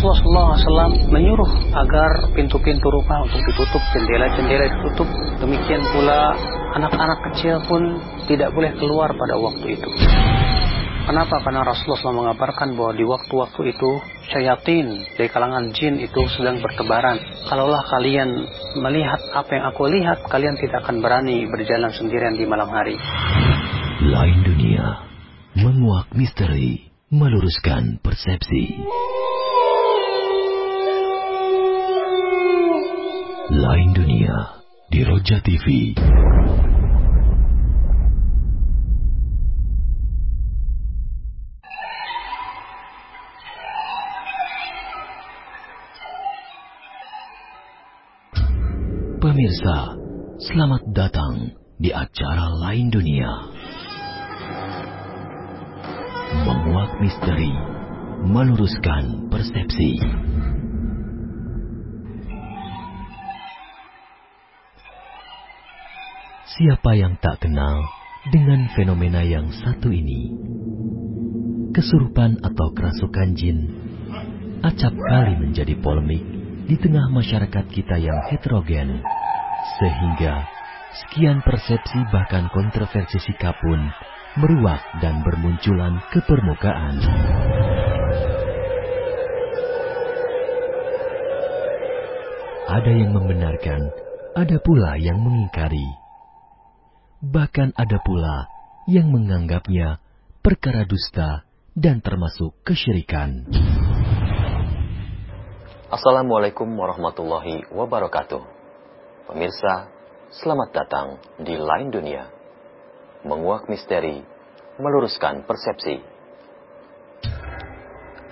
Rasulullah SAW menyuruh agar pintu-pintu rumah untuk ditutup, jendela-jendela ditutup. Demikian pula anak-anak kecil pun tidak boleh keluar pada waktu itu. Kenapa? Karena Rasulullah SAW mengabarkan bahwa di waktu-waktu itu syaitan dari kalangan jin itu sedang bertebaran. Kalaulah kalian melihat apa yang aku lihat, kalian tidak akan berani berjalan sendirian di malam hari. Lain dunia, menguak misteri, meluruskan persepsi. Lain dunia di Roja TV. Pemirsa, selamat datang di acara Lain Dunia. Menguak misteri, meluruskan persepsi. Siapa yang tak kenal dengan fenomena yang satu ini? Kesurupan atau kerasukan jin acap kali menjadi polemik di tengah masyarakat kita yang heterogen, sehingga sekian persepsi bahkan kontroversi sikap pun meruak dan bermunculan ke permukaan. Ada yang membenarkan, ada pula yang mengingkari. Bahkan ada pula yang menganggapnya perkara dusta dan termasuk kesyirikan. Assalamualaikum warahmatullahi wabarakatuh. Pemirsa, selamat datang di Lain Dunia. Menguak misteri, meluruskan persepsi.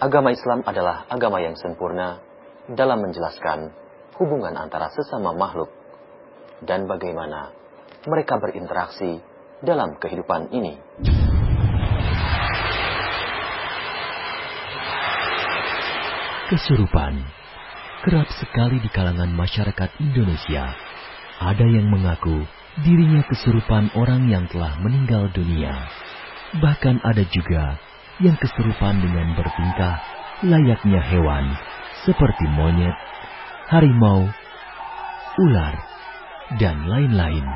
Agama Islam adalah agama yang sempurna dalam menjelaskan hubungan antara sesama makhluk dan bagaimana mereka berinteraksi dalam kehidupan ini. Kesurupan kerap sekali di kalangan masyarakat Indonesia. Ada yang mengaku dirinya kesurupan orang yang telah meninggal dunia. Bahkan ada juga yang kesurupan dengan bertingkah layaknya hewan seperti monyet, harimau, ular, dan lain-lain.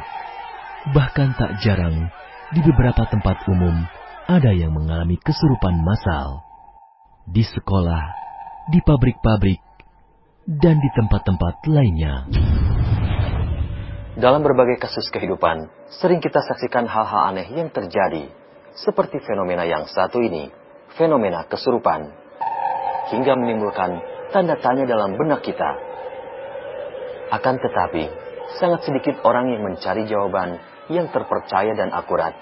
Bahkan tak jarang di beberapa tempat umum ada yang mengalami kesurupan massal. Di sekolah, di pabrik-pabrik, dan di tempat-tempat lainnya. Dalam berbagai kasus kehidupan, sering kita saksikan hal-hal aneh yang terjadi, seperti fenomena yang satu ini, fenomena kesurupan, hingga menimbulkan tanda tanya dalam benak kita. Akan tetapi, sangat sedikit orang yang mencari jawaban yang terpercaya dan akurat,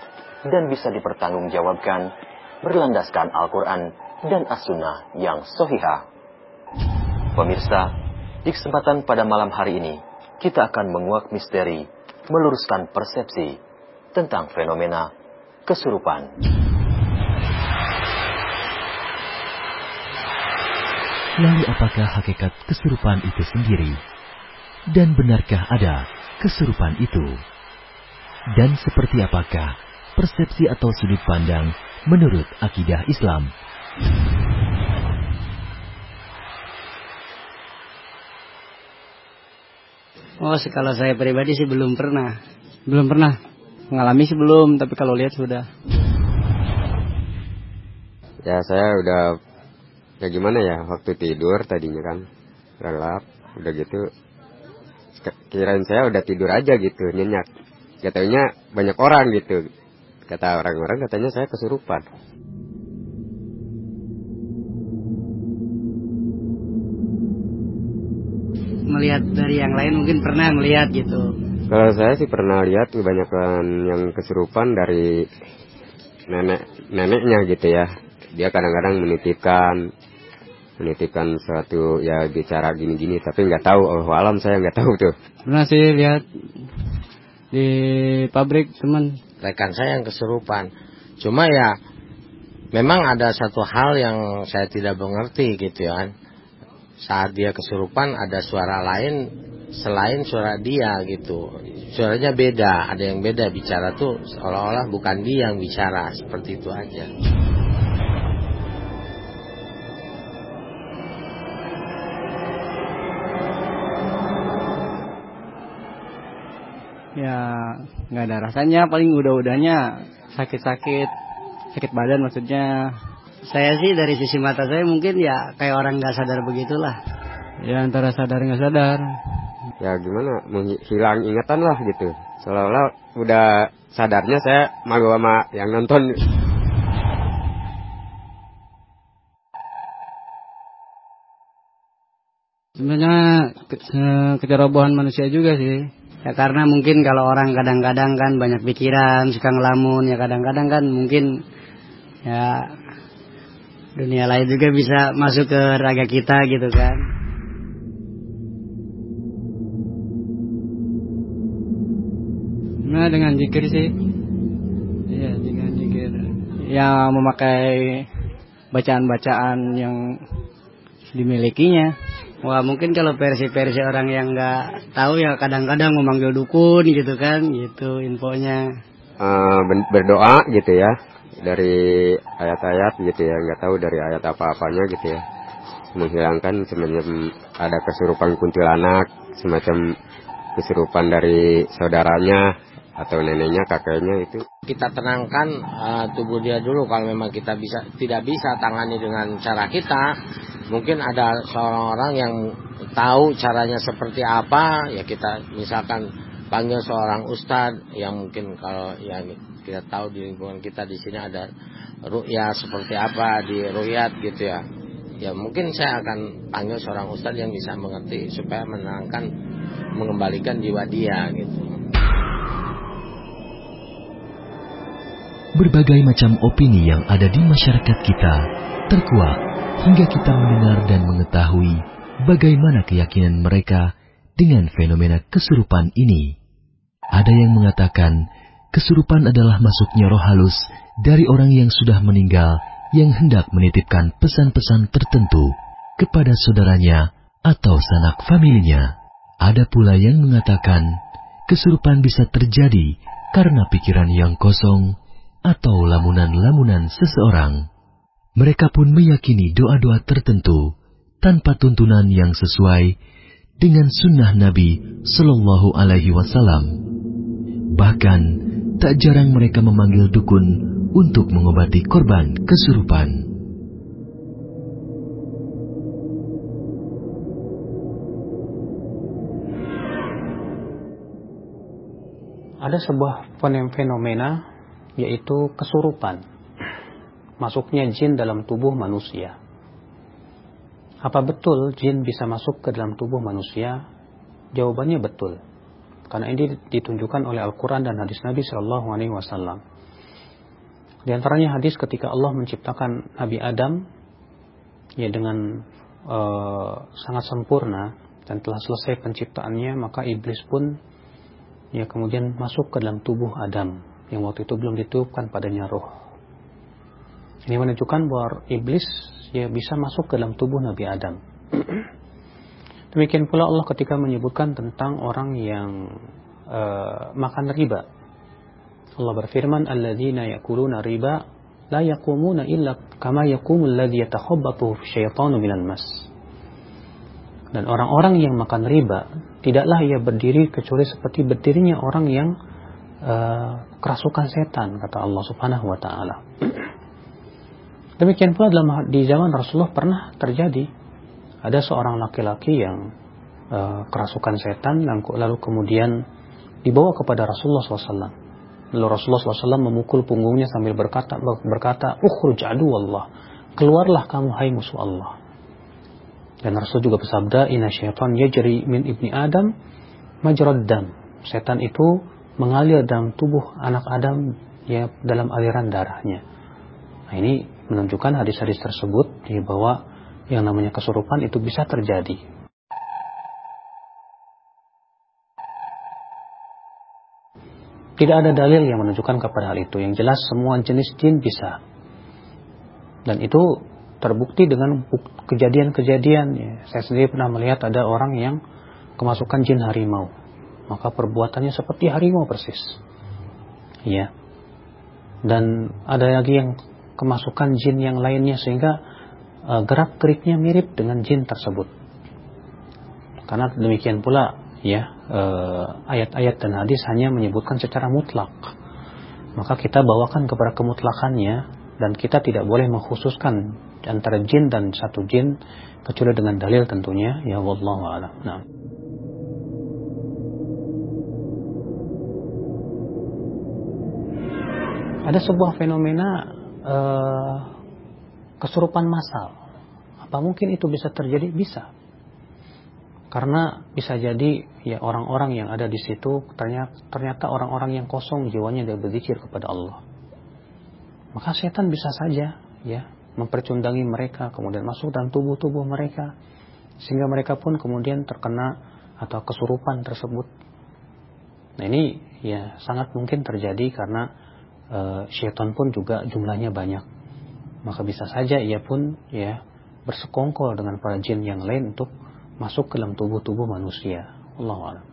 dan bisa dipertanggungjawabkan berlandaskan Al-Quran dan As-Sunnah yang sohihah. Pemirsa, di kesempatan pada malam hari ini, kita akan menguak misteri, meluruskan persepsi tentang fenomena kesurupan. Lalu apakah hakikat kesurupan itu sendiri? Dan benarkah ada kesurupan itu? Dan seperti apakah persepsi atau sudut pandang menurut akidah Islam? Oh, kalau saya pribadi sih belum pernah. Belum pernah. Mengalami sih belum, tapi kalau lihat sudah. Ya, saya udah ya gimana ya, waktu tidur tadinya kan gelap, udah gitu kirain saya udah tidur aja gitu, nyenyak. Katanya banyak orang gitu. Kata orang-orang katanya saya kesurupan. Melihat dari yang lain mungkin pernah melihat gitu. Kalau saya sih pernah lihat kebanyakan yang kesurupan dari nenek neneknya gitu ya. Dia kadang-kadang menitipkan menitipkan suatu ya bicara gini-gini tapi nggak tahu oh alam saya nggak tahu tuh. Pernah sih lihat di pabrik teman rekan saya yang kesurupan. Cuma ya memang ada satu hal yang saya tidak mengerti gitu ya kan. Saat dia kesurupan ada suara lain selain suara dia gitu. Suaranya beda, ada yang beda bicara tuh seolah-olah bukan dia yang bicara, seperti itu aja. Nggak ada rasanya, paling udah-udahnya sakit-sakit, sakit badan maksudnya. Saya sih dari sisi mata saya mungkin ya kayak orang nggak sadar begitulah. Ya antara sadar nggak sadar. Ya gimana, hilang ingatan lah gitu. Seolah-olah udah sadarnya saya malu sama yang nonton. Sebenarnya ke kecerobohan manusia juga sih. Ya karena mungkin kalau orang kadang-kadang kan banyak pikiran, suka ngelamun, ya kadang-kadang kan mungkin ya dunia lain juga bisa masuk ke raga kita gitu kan. Nah dengan jikir sih, iya dengan jikir. Ya memakai bacaan-bacaan yang dimilikinya. Wah mungkin kalau versi-versi orang yang nggak tahu ya kadang-kadang memanggil dukun gitu kan, gitu infonya. Uh, berdoa gitu ya dari ayat-ayat gitu ya, nggak tahu dari ayat apa-apanya gitu ya, menghilangkan semacam ada kesurupan kuntilanak, semacam kesurupan dari saudaranya atau neneknya kakeknya itu? Kita tenangkan uh, tubuh dia dulu. Kalau memang kita bisa tidak bisa tangani dengan cara kita mungkin ada seorang orang yang tahu caranya seperti apa. Ya kita misalkan panggil seorang ustadz yang mungkin kalau ya kita tahu di lingkungan kita di sini ada ruya seperti apa di ruyat gitu ya. Ya mungkin saya akan panggil seorang ustadz yang bisa mengerti supaya menenangkan mengembalikan jiwa dia gitu berbagai macam opini yang ada di masyarakat kita terkuak hingga kita mendengar dan mengetahui bagaimana keyakinan mereka dengan fenomena kesurupan ini. Ada yang mengatakan kesurupan adalah masuknya roh halus dari orang yang sudah meninggal yang hendak menitipkan pesan-pesan tertentu kepada saudaranya atau sanak familinya. Ada pula yang mengatakan kesurupan bisa terjadi karena pikiran yang kosong atau lamunan-lamunan seseorang. Mereka pun meyakini doa-doa tertentu tanpa tuntunan yang sesuai dengan sunnah Nabi Shallallahu Alaihi Wasallam. Bahkan tak jarang mereka memanggil dukun untuk mengobati korban kesurupan. Ada sebuah fenomena yaitu kesurupan masuknya jin dalam tubuh manusia. Apa betul jin bisa masuk ke dalam tubuh manusia? Jawabannya betul. Karena ini ditunjukkan oleh Al-Quran dan hadis Nabi Shallallahu Alaihi Wasallam. Di antaranya hadis ketika Allah menciptakan Nabi Adam ya dengan uh, sangat sempurna dan telah selesai penciptaannya maka iblis pun ya kemudian masuk ke dalam tubuh Adam yang waktu itu belum ditiupkan padanya roh ini menunjukkan bahwa iblis ya bisa masuk ke dalam tubuh Nabi Adam. Demikian pula Allah ketika menyebutkan tentang orang yang uh, makan riba. Allah berfirman, "Alladzina yakuluna riba la yaqumuna illa kama yaqumul ladzi yatakhabbathu syaitanu minal mas." Dan orang-orang yang makan riba tidaklah ia berdiri kecuali seperti berdirinya orang yang uh, kerasukan setan kata Allah Subhanahu wa taala. Demikian pula dalam di zaman Rasulullah pernah terjadi ada seorang laki-laki yang uh, kerasukan setan lalu kemudian dibawa kepada Rasulullah SAW. Lalu Rasulullah SAW memukul punggungnya sambil berkata, berkata, Ukhruj Allah, keluarlah kamu hai musuh Allah. Dan Rasul juga bersabda, Inna syaitan yajri min ibni Adam majrad. Setan itu mengalir dalam tubuh anak Adam ya dalam aliran darahnya. Nah ini menunjukkan hadis-hadis tersebut ya, bahwa yang namanya kesurupan itu bisa terjadi. Tidak ada dalil yang menunjukkan kepada hal itu. Yang jelas semua jenis jin bisa. Dan itu terbukti dengan kejadian-kejadian. Ya. Saya sendiri pernah melihat ada orang yang kemasukan jin harimau. Maka perbuatannya seperti harimau persis. Ya. Dan ada lagi yang kemasukan jin yang lainnya sehingga uh, gerak geriknya mirip dengan jin tersebut. Karena demikian pula ya eh, ayat-ayat dan hadis hanya menyebutkan secara mutlak maka kita bawakan kepada kemutlakannya dan kita tidak boleh mengkhususkan antara jin dan satu jin kecuali dengan dalil tentunya ya wallahu a'lam. Nah. Ada sebuah fenomena uh, kesurupan massal. Apa mungkin itu bisa terjadi? Bisa. Karena bisa jadi ya orang-orang yang ada di situ ternyata, ternyata orang-orang yang kosong jiwanya dia berzikir kepada Allah. Maka setan bisa saja ya mempercundangi mereka kemudian masuk dalam tubuh-tubuh mereka sehingga mereka pun kemudian terkena atau kesurupan tersebut. Nah ini ya sangat mungkin terjadi karena e, syaitan pun juga jumlahnya banyak. Maka bisa saja ia pun ya bersekongkol dengan para jin yang lain untuk masuk ke dalam tubuh-tubuh manusia. Allah alam.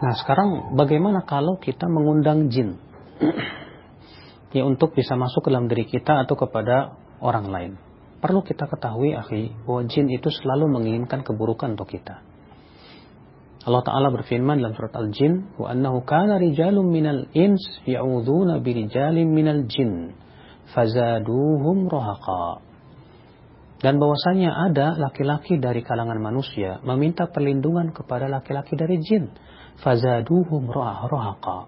Nah sekarang bagaimana kalau kita mengundang jin ya untuk bisa masuk ke dalam diri kita atau kepada orang lain. Perlu kita ketahui akhi bahwa jin itu selalu menginginkan keburukan untuk kita. Allah Ta'ala berfirman dalam surat Al-Jin, "Wa annahu kana rijalun minal ins ya'udzuuna birijalin minal jin, fazaduhum rahaqa." Dan bahwasanya ada laki-laki dari kalangan manusia meminta perlindungan kepada laki-laki dari jin, fazaduhum rahaqa.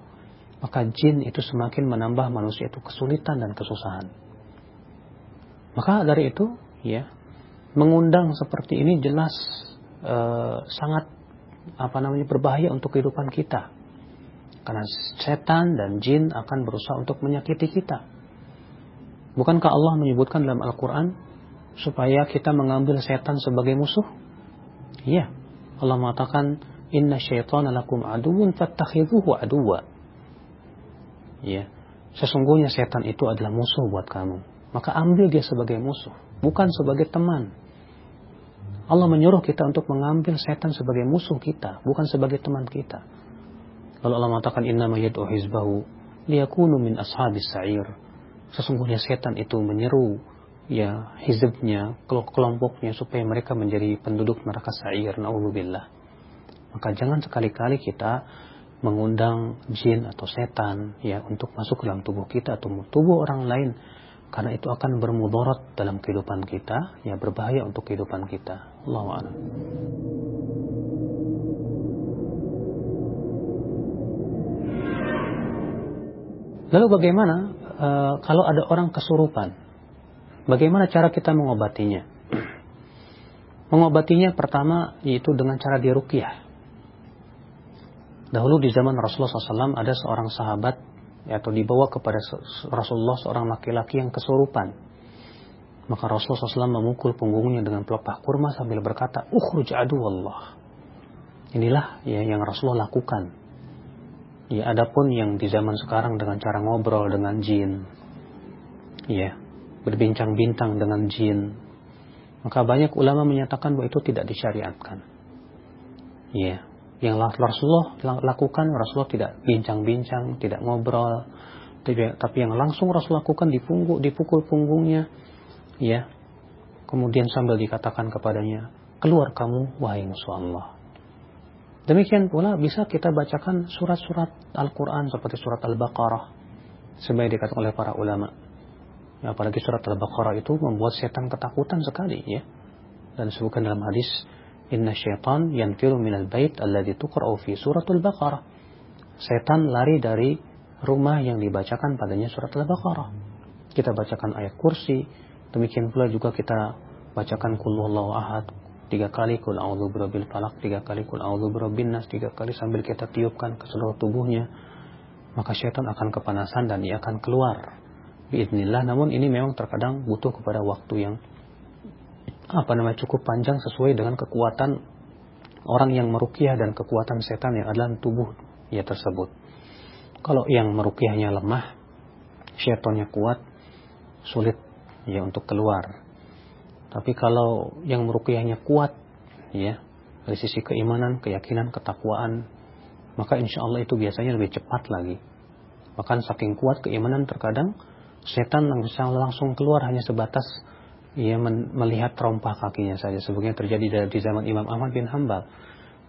Maka jin itu semakin menambah manusia itu kesulitan dan kesusahan. Maka dari itu, ya, mengundang seperti ini jelas uh, sangat apa namanya berbahaya untuk kehidupan kita. Karena setan dan jin akan berusaha untuk menyakiti kita. Bukankah Allah menyebutkan dalam Al-Quran supaya kita mengambil setan sebagai musuh? Iya. Allah mengatakan, Inna syaitana lakum aduun fattakhidhuhu aduwa. Iya. Sesungguhnya setan itu adalah musuh buat kamu. Maka ambil dia sebagai musuh. Bukan sebagai teman. Allah menyuruh kita untuk mengambil setan sebagai musuh kita, bukan sebagai teman kita. Lalu Allah mengatakan inna yad'u hizbahu liyakunu min ashabis sa'ir. Sesungguhnya setan itu menyeru ya hizbnya, kelompoknya supaya mereka menjadi penduduk neraka sa'ir. Nauzubillah. Maka jangan sekali-kali kita mengundang jin atau setan ya untuk masuk ke dalam tubuh kita atau tubuh orang lain karena itu akan bermudarat dalam kehidupan kita, ya berbahaya untuk kehidupan kita. Allah a'lam. Lalu bagaimana e, kalau ada orang kesurupan? Bagaimana cara kita mengobatinya? Mengobatinya pertama yaitu dengan cara diruqyah. Dahulu di zaman Rasulullah SAW ada seorang sahabat atau dibawa kepada Rasulullah seorang laki-laki yang kesurupan. Maka Rasulullah SAW memukul punggungnya dengan pelepah kurma sambil berkata, Ukhruj adu Allah. Inilah ya, yang Rasulullah lakukan. Ya, adapun yang di zaman sekarang dengan cara ngobrol dengan jin, ya, berbincang-bintang dengan jin, maka banyak ulama menyatakan bahwa itu tidak disyariatkan. Ya, yang Rasulullah lakukan Rasulullah tidak bincang-bincang, tidak ngobrol, tapi yang langsung Rasul lakukan dipunggu, dipukul punggungnya, ya. Kemudian sambil dikatakan kepadanya, keluar kamu wahai musuh Allah. Demikian pula bisa kita bacakan surat-surat Al-Quran seperti surat Al-Baqarah. Sebagai dikatakan oleh para ulama. Ya, apalagi surat Al-Baqarah itu membuat setan ketakutan sekali ya. Dan disebutkan dalam hadis Inna syaitan yanfiru minal bait alladhi tuqra'u fi suratul Baqarah. Setan lari dari rumah yang dibacakan padanya surat Al-Baqarah. Kita bacakan ayat kursi, demikian pula juga kita bacakan kul ahad tiga kali kul a'udzu birabbil falaq tiga kali kul a'udzu birabbin nas tiga kali sambil kita tiupkan ke seluruh tubuhnya maka syaitan akan kepanasan dan ia akan keluar biidznillah namun ini memang terkadang butuh kepada waktu yang apa namanya cukup panjang sesuai dengan kekuatan orang yang merukyah dan kekuatan setan yang adalah tubuh ya tersebut. Kalau yang merukyahnya lemah, syaitannya kuat, sulit ya untuk keluar. Tapi kalau yang merukyahnya kuat, ya dari sisi keimanan, keyakinan, ketakwaan, maka insya Allah itu biasanya lebih cepat lagi. Bahkan saking kuat keimanan terkadang setan bisa langsung keluar hanya sebatas ia melihat terompah kakinya saja. Sebagaimana terjadi di zaman Imam Ahmad bin Hambal.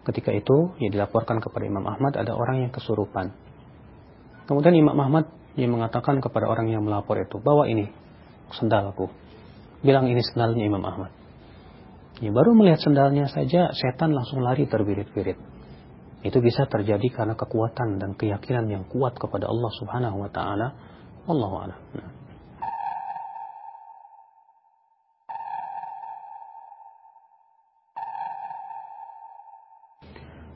Ketika itu, ia dilaporkan kepada Imam Ahmad ada orang yang kesurupan. Kemudian Imam Ahmad ia mengatakan kepada orang yang melapor itu, bawa ini sendalku. Bilang ini sendalnya Imam Ahmad. Ya, baru melihat sendalnya saja, setan langsung lari terbirit-birit. Itu bisa terjadi karena kekuatan dan keyakinan yang kuat kepada Allah Subhanahu wa taala. Allahu a'lam. Nah.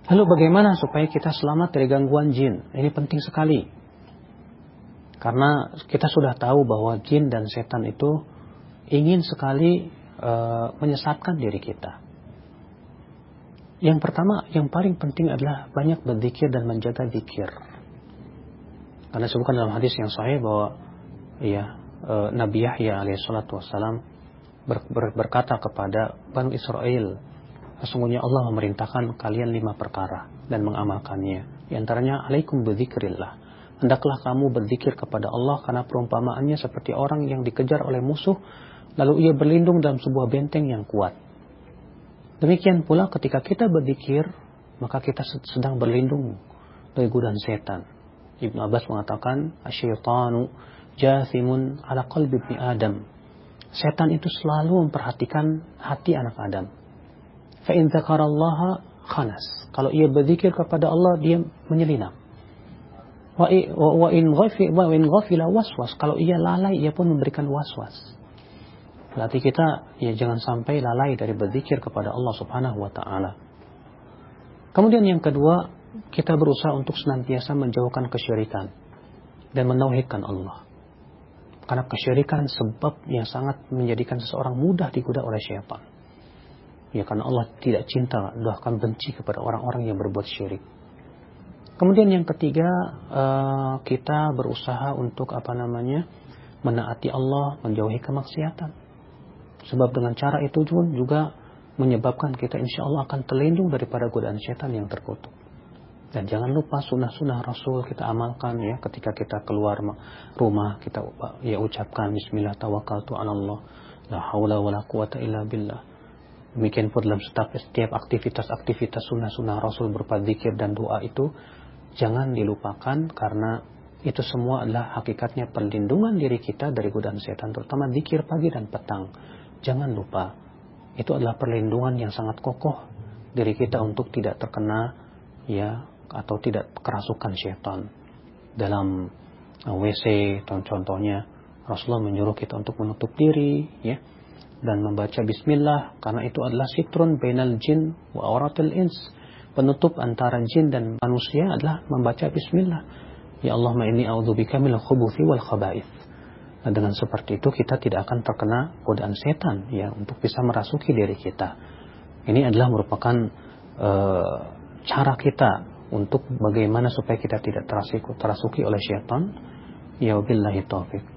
Lalu bagaimana supaya kita selamat dari gangguan jin? Ini penting sekali. Karena kita sudah tahu bahwa jin dan setan itu ingin sekali e, menyesatkan diri kita. Yang pertama, yang paling penting adalah banyak berzikir dan menjaga zikir. Karena sebutkan dalam hadis yang sahih bahwa ya e, Nabi Yahya alaihissalatu wassalam ber, ber, berkata kepada Banu Israel, Sesungguhnya Allah memerintahkan kalian lima perkara dan mengamalkannya. Di antaranya, alaikum berzikrillah. Hendaklah kamu berzikir kepada Allah karena perumpamaannya seperti orang yang dikejar oleh musuh, lalu ia berlindung dalam sebuah benteng yang kuat. Demikian pula ketika kita berzikir, maka kita sedang berlindung dari godaan setan. Ibnu Abbas mengatakan, asyaitanu jathimun ala qalbi Adam. Setan itu selalu memperhatikan hati anak Adam Fa'in zakarallaha khanas. Kalau ia berzikir kepada Allah, dia menyelinap. Wa in ghafila waswas. Kalau ia lalai, ia pun memberikan waswas. Berarti kita ya jangan sampai lalai dari berzikir kepada Allah Subhanahu wa taala. Kemudian yang kedua, kita berusaha untuk senantiasa menjauhkan kesyirikan dan menauhidkan Allah. Karena kesyirikan sebab yang sangat menjadikan seseorang mudah digoda oleh syaitan. Ya karena Allah tidak cinta, bahkan benci kepada orang-orang yang berbuat syirik. Kemudian yang ketiga, uh, kita berusaha untuk apa namanya menaati Allah, menjauhi kemaksiatan. Sebab dengan cara itu juga menyebabkan kita insya Allah akan terlindung daripada godaan setan yang terkutuk. Dan jangan lupa sunnah-sunnah Rasul kita amalkan ya ketika kita keluar rumah kita ya ucapkan Bismillah tawakkaltu ala Allah la haula wala quwata illa billah Demikian pun dalam setiap, setiap aktivitas-aktivitas sunnah-sunnah Rasul berupa zikir dan doa itu jangan dilupakan karena itu semua adalah hakikatnya perlindungan diri kita dari godaan setan terutama zikir pagi dan petang. Jangan lupa itu adalah perlindungan yang sangat kokoh diri kita untuk tidak terkena ya atau tidak kerasukan setan. Dalam WC contohnya Rasulullah menyuruh kita untuk menutup diri ya dan membaca bismillah karena itu adalah sitrun bainal jin wa auratil ins. Penutup antara jin dan manusia adalah membaca bismillah. Ya Allah ma inni a'udzubika minal khubuthi wal khaba'ith. Nah, dengan seperti itu kita tidak akan terkena godaan setan ya untuk bisa merasuki diri kita. Ini adalah merupakan uh, cara kita untuk bagaimana supaya kita tidak terasuki, terasuki oleh setan ya billahi taufik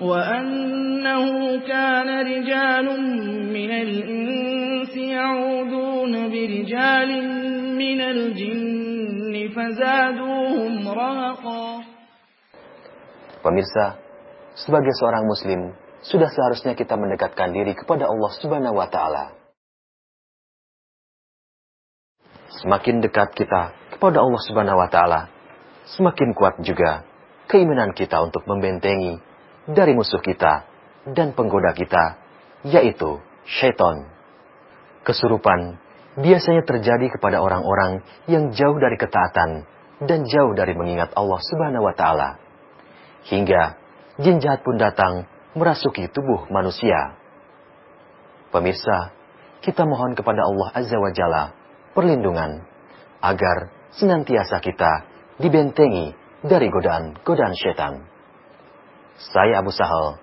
وأنه كان رجال من الإنس يعودون برجال من الجن فزادوهم رهقا Pemirsa, sebagai seorang muslim, sudah seharusnya kita mendekatkan diri kepada Allah Subhanahu wa taala. Semakin dekat kita kepada Allah Subhanahu wa taala, semakin kuat juga keimanan kita untuk membentengi dari musuh kita dan penggoda kita, yaitu syaitan. Kesurupan biasanya terjadi kepada orang-orang yang jauh dari ketaatan dan jauh dari mengingat Allah Subhanahu wa taala. Hingga jin jahat pun datang merasuki tubuh manusia. Pemirsa, kita mohon kepada Allah Azza wa Jalla perlindungan agar senantiasa kita dibentengi dari godaan-godaan setan. Saya Abu Sahal.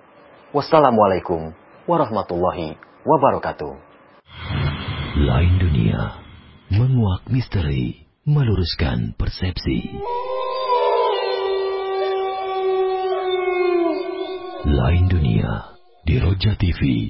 Wassalamualaikum warahmatullahi wabarakatuh. Lain dunia, menguak misteri, meluruskan persepsi. Lain dunia di Roja TV.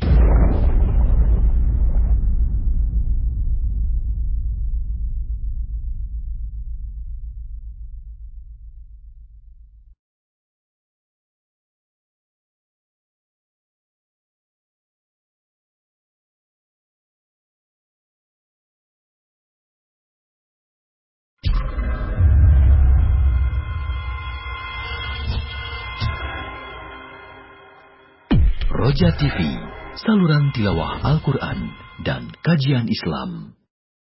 Saluran tilawah Al-Quran dan kajian Islam.